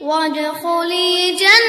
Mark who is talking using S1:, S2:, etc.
S1: وادخلي جنة